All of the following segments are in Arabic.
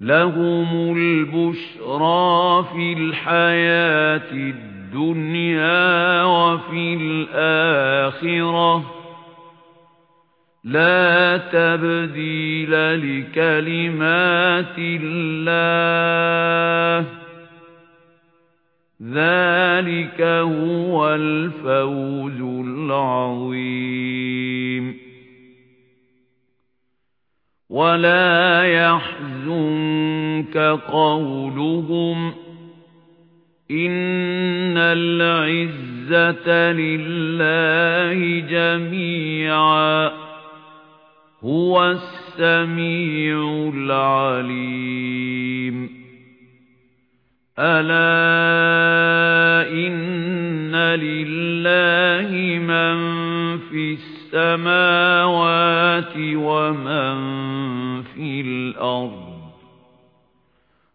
لَهُمُ الْبُشْرَى فِي الْحَيَاةِ الدُّنْيَا وَفِي الْآخِرَةِ. لَا تَبْدِيلَ لِكَلِمَاتِ اللَّهِ. ذَلِكَ هُوَ الْفَوْزُ الْعَظِيمُ. وَلَا يَحْزُنكَ قَوْلُهُمْ إِنَّ الْعِزَّةَ لِلَّهِ جَمِيعًا هُوَ السَّمِيعُ الْعَلِيمُ أَلَا إِنَّ لِلَّهِ مَن فِي السَّمَاوَاتِ وَمَن فِي الْأَرْضِ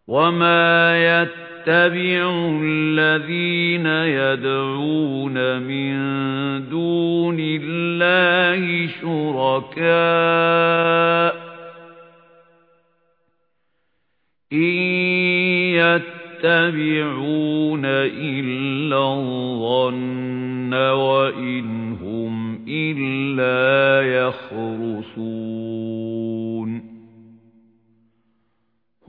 وَمَا يَتَّبِعُ الَّذِينَ يَدْعُونَ مِن دُونِ اللَّهِ شُرَكَاءَ إِن يَتَّبِعُونَ إِلَّا الظَّنَّ وَإِنْ هُمْ إِلَّا يَخْرُصُونَ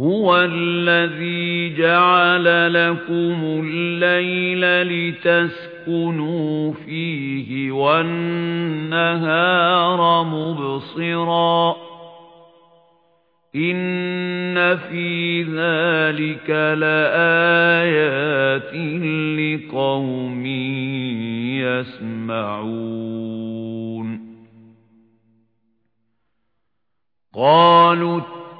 هُوَ الَّذِي جَعَلَ لَكُمُ اللَّيْلَ لِتَسْكُنُوا فِيهِ وَالنَّهَارَ مُبْصِرًا إِنَّ فِي ذَلِكَ لَآيَاتٍ لِقَوْمٍ يَسْمَعُونَ قَالُوا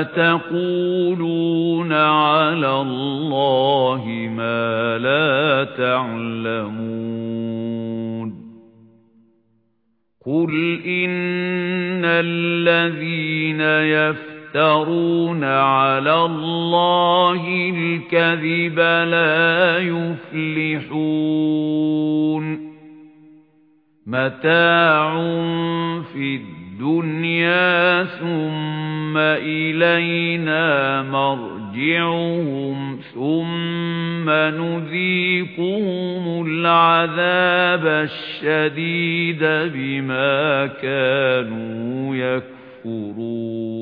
أَتَقُولُونَ عَلَى اللَّهِ مَا لَا تَعْلَمُونَ قُلْ إِنَّ الَّذِينَ يَفْتَرُونَ عَلَى اللَّهِ الْكَذِبَ لَا يُفْلِحُونَ مَتَاعٌ فِي الدُّنْيَا ثُمَّ إِلَيْنَا مَرْجِعُهُمْ ثُمَّ نُذِيقُهُمُ الْعَذَابَ الشَّدِيدَ بِمَا كَانُوا يَكْفُرُونَ.